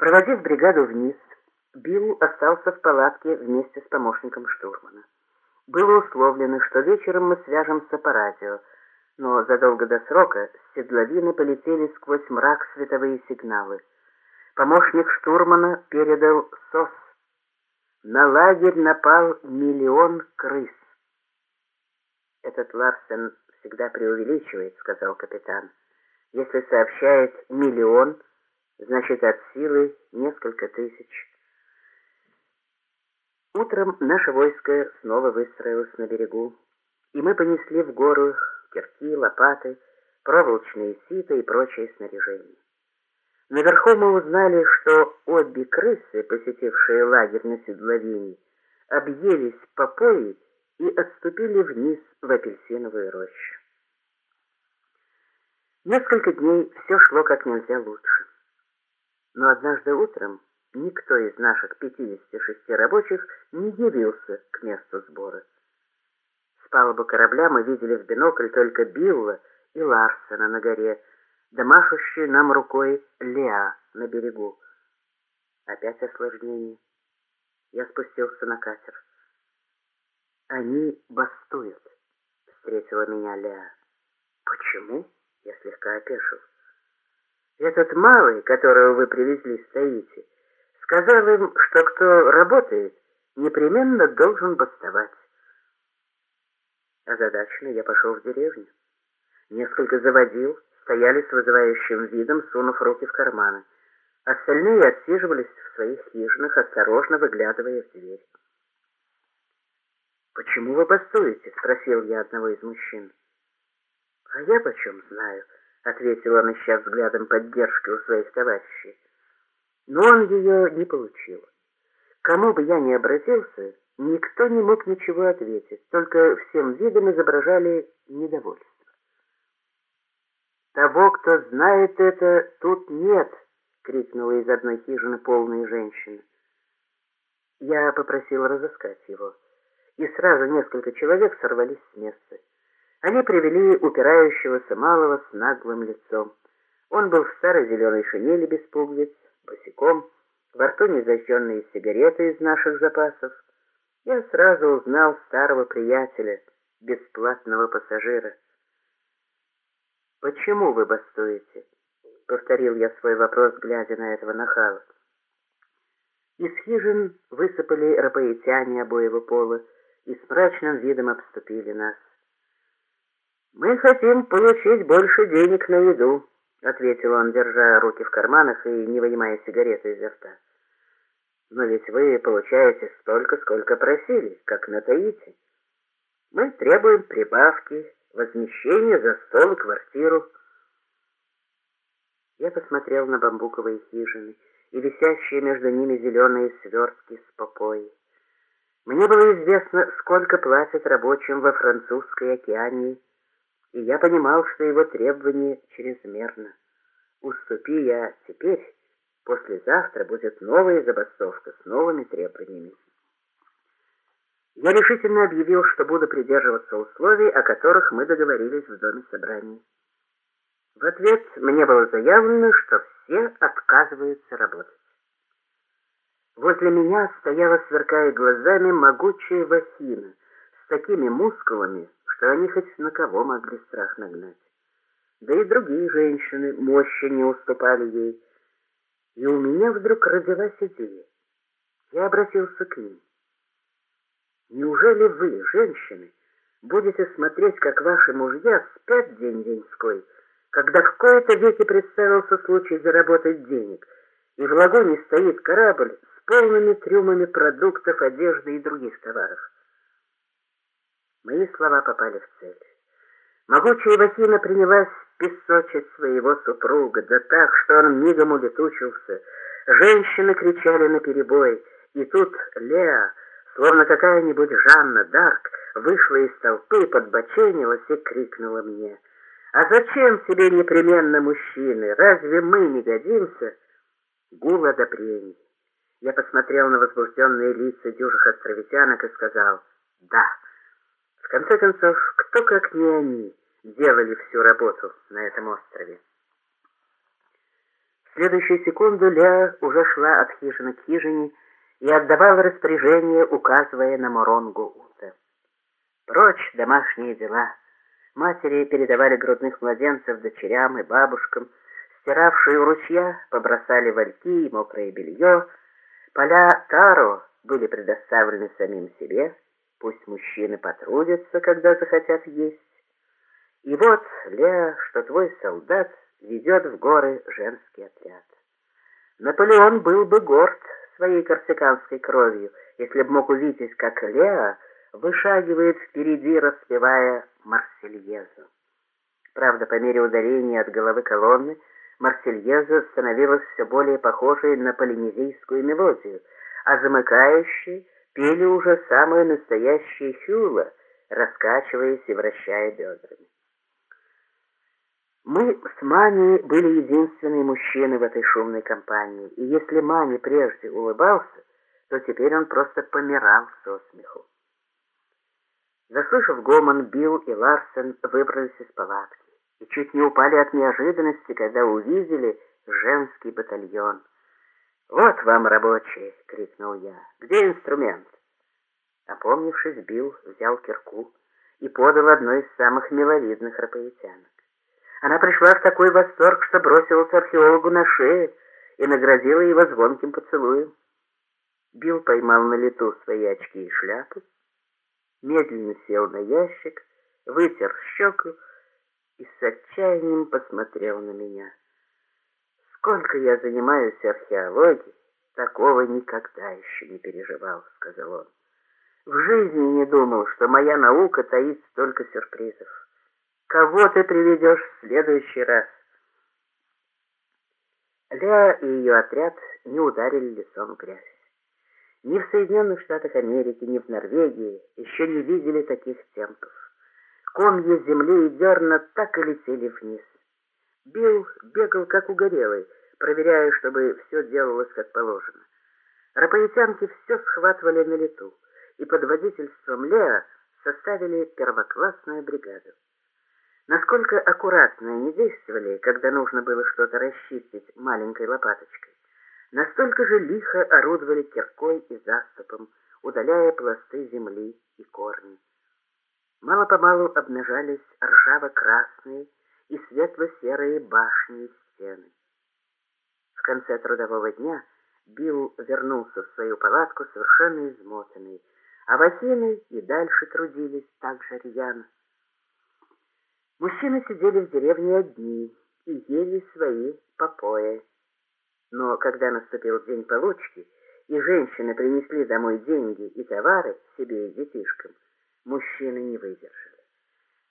Проводив бригаду вниз, Билл остался в палатке вместе с помощником штурмана. Было условлено, что вечером мы свяжемся по радио, но задолго до срока с седловины полетели сквозь мрак световые сигналы. Помощник штурмана передал СОС. На лагерь напал миллион крыс. «Этот Ларсен всегда преувеличивает», — сказал капитан. «Если сообщает миллион, значит, от силы несколько тысяч». Утром наше войско снова выстроилось на берегу, и мы понесли в гору кирки, лопаты, проволочные сито и прочее снаряжение. Наверху мы узнали, что обе крысы, посетившие лагерь на седловине, объелись по пояс и отступили вниз в апельсиновую рощу. Несколько дней все шло как нельзя лучше. Но однажды утром никто из наших 56 рабочих не явился к месту сбора. С палубы корабля мы видели в бинокль только Билла и Ларсена на горе, да нам рукой Леа на берегу. Опять осложнение. Я спустился на катер. «Они бастуют», — встретила меня Леа. «Почему?» — я слегка опешил. «Этот малый, которого вы привезли, стоите, сказал им, что кто работает, непременно должен бастовать». Озадаченно я пошел в деревню. Несколько заводил, стояли с вызывающим видом, сунув руки в карманы. Остальные отсиживались в своих хижинах, осторожно выглядывая в дверь. «Почему вы бастуете?» — спросил я одного из мужчин. «А я почем знаю?» — ответил он, ища взглядом поддержки у своих товарищей. Но он ее не получил. Кому бы я ни обратился, никто не мог ничего ответить, только всем видом изображали недовольство. «Того, кто знает это, тут нет!» — крикнула из одной хижины полная женщина. Я попросил разыскать его, и сразу несколько человек сорвались с места. Они привели упирающегося малого с наглым лицом. Он был в старой зеленой шинели без пуговиц, босиком, во рту незажженные сигареты из наших запасов. Я сразу узнал старого приятеля, бесплатного пассажира. «Почему вы бастуете?» — повторил я свой вопрос, глядя на этого нахала. Из хижин высыпали рапоэтяне обоего пола и с мрачным видом обступили нас. «Мы хотим получить больше денег на еду», — ответил он, держа руки в карманах и не вынимая сигареты изо рта. «Но ведь вы получаете столько, сколько просили, как на Таити. Мы требуем прибавки, возмещение за стол и квартиру. Я посмотрел на бамбуковые хижины и висящие между ними зеленые свертки с попой. Мне было известно, сколько платят рабочим во французской океане, и я понимал, что его требование чрезмерно. Уступи я теперь, послезавтра будет новая забастовка с новыми требованиями. Я решительно объявил, что буду придерживаться условий, о которых мы договорились в доме собрания. В ответ мне было заявлено, что все отказываются работать. Возле меня стояла, сверкая глазами, могучая Васина с такими мускулами, что они хоть на кого могли страх нагнать. Да и другие женщины мощи не уступали ей. И у меня вдруг родилась идея. Я обратился к ним. Неужели вы, женщины, будете смотреть, как ваши мужья спят день-деньской, когда в кои-то веки представился случай заработать денег, и в лагуне стоит корабль с полными трюмами продуктов, одежды и других товаров? Мои слова попали в цель. Могучая Васина принялась песочить своего супруга, да так, что он мигом улетучился. Женщины кричали наперебой, и тут Леа, словно какая-нибудь Жанна Дарк, вышла из толпы, подбоченилась и крикнула мне. «А зачем тебе непременно мужчины? Разве мы не годимся?» Гул одобрений. Я посмотрел на возбужденные лица дюжих островитянок и сказал «Да». В конце концов, кто, как не они, делали всю работу на этом острове? следующую секунду Леа уже шла от хижины к хижине и отдавала распоряжение, указывая на Моронгу Ута. Прочь домашние дела. Матери передавали грудных младенцев дочерям и бабушкам, стиравшие у ручья побросали вальки и мокрое белье, поля таро были предоставлены самим себе, пусть мужчины потрудятся, когда захотят есть. И вот, Леа, что твой солдат ведет в горы женский отряд. Наполеон был бы горд своей корсиканской кровью, если б мог увидеть, как Леа вышагивает впереди, распевая Марсельезу. Правда, по мере удаления от головы колонны Марсельеза становилась все более похожей на полинезийскую мелодию, а замыкающие пели уже самые настоящие хюла, раскачиваясь и вращая бедрами. Мы с Мани были единственные мужчины в этой шумной компании, и если Мани прежде улыбался, то теперь он просто помирал со смеху. Заслышав гомон, Билл и Ларсен выбрались из палатки и чуть не упали от неожиданности, когда увидели женский батальон. «Вот вам, рабочие!» — крикнул я. «Где инструмент?» Опомнившись, Билл взял кирку и подал одной из самых миловидных рапоэтянок. Она пришла в такой восторг, что бросилась археологу на шею и наградила его звонким поцелуем. Билл поймал на лету свои очки и шляпу, медленно сел на ящик, вытер щеку и с отчаянием посмотрел на меня. «Сколько я занимаюсь археологией, такого никогда еще не переживал», — сказал он. «В жизни не думал, что моя наука таит столько сюрпризов. Кого ты приведешь в следующий раз?» Леа и ее отряд не ударили лицом в грязь. Ни в Соединенных Штатах Америки, ни в Норвегии еще не видели таких темпов. Комья земли и дерна так и летели вниз. Билл бегал как угорелый, проверяя, чтобы все делалось как положено. Рапоэтянки все схватывали на лету, и под водительством Леа составили первоклассную бригаду. Насколько аккуратно они действовали, когда нужно было что-то расчистить маленькой лопаточкой, настолько же лихо орудовали киркой и заступом, удаляя пласты земли и корни. Мало-помалу обнажались ржаво-красные и светло-серые башни и стены. В конце трудового дня Билл вернулся в свою палатку совершенно измотанный, а Васины и дальше трудились так же рьяно. Мужчины сидели в деревне одни и ели свои попои. Но когда наступил день получки, и женщины принесли домой деньги и товары себе и детишкам, мужчины не выдержали.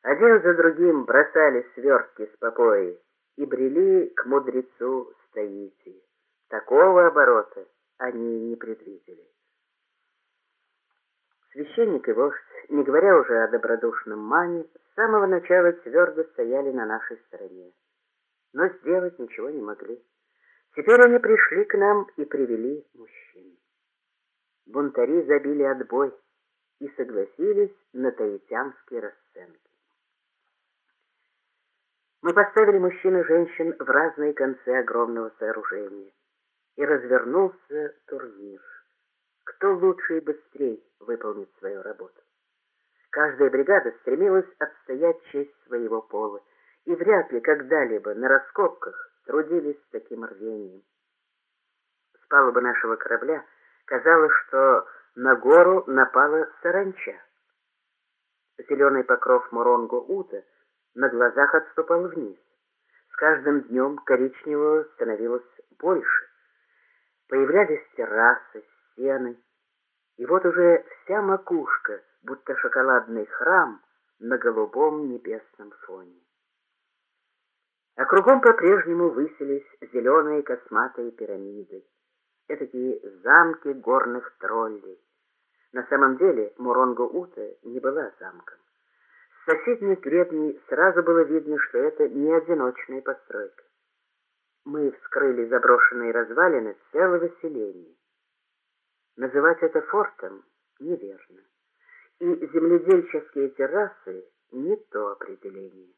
Один за другим бросали свертки с попои и брели к мудрецу Стоити. Такого оборота они не предвидели. Священник и вождь, не говоря уже о добродушном мане, с самого начала твердо стояли на нашей стороне. Но сделать ничего не могли. Теперь они пришли к нам и привели мужчин. Бунтари забили отбой и согласились на таитянские расценки. Мы поставили мужчин и женщин в разные концы огромного сооружения, и развернулся турнир. Кто лучше и быстрее выполнит свою работу? Каждая бригада стремилась отстоять честь своего пола, и вряд ли когда-либо на раскопках трудились с таким рвением. С палубы нашего корабля казалось, что на гору напала саранча. Зеленый покров Муронгу-Ута на глазах отступал вниз. С каждым днем коричневого становилось больше. Появлялись террасы, стены, и вот уже вся макушка, будто шоколадный храм на голубом небесном фоне а кругом по-прежнему высились зеленые косматые пирамиды, этакие замки горных троллей. На самом деле Муронго-Ута не была замком. Соседней гребней сразу было видно, что это не одиночная постройка. Мы вскрыли заброшенные развалины целого селения. Называть это фортом неверно. И земледельческие террасы не то определение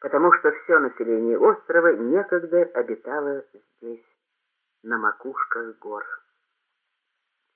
потому что все население острова некогда обитало здесь. на макушках гор.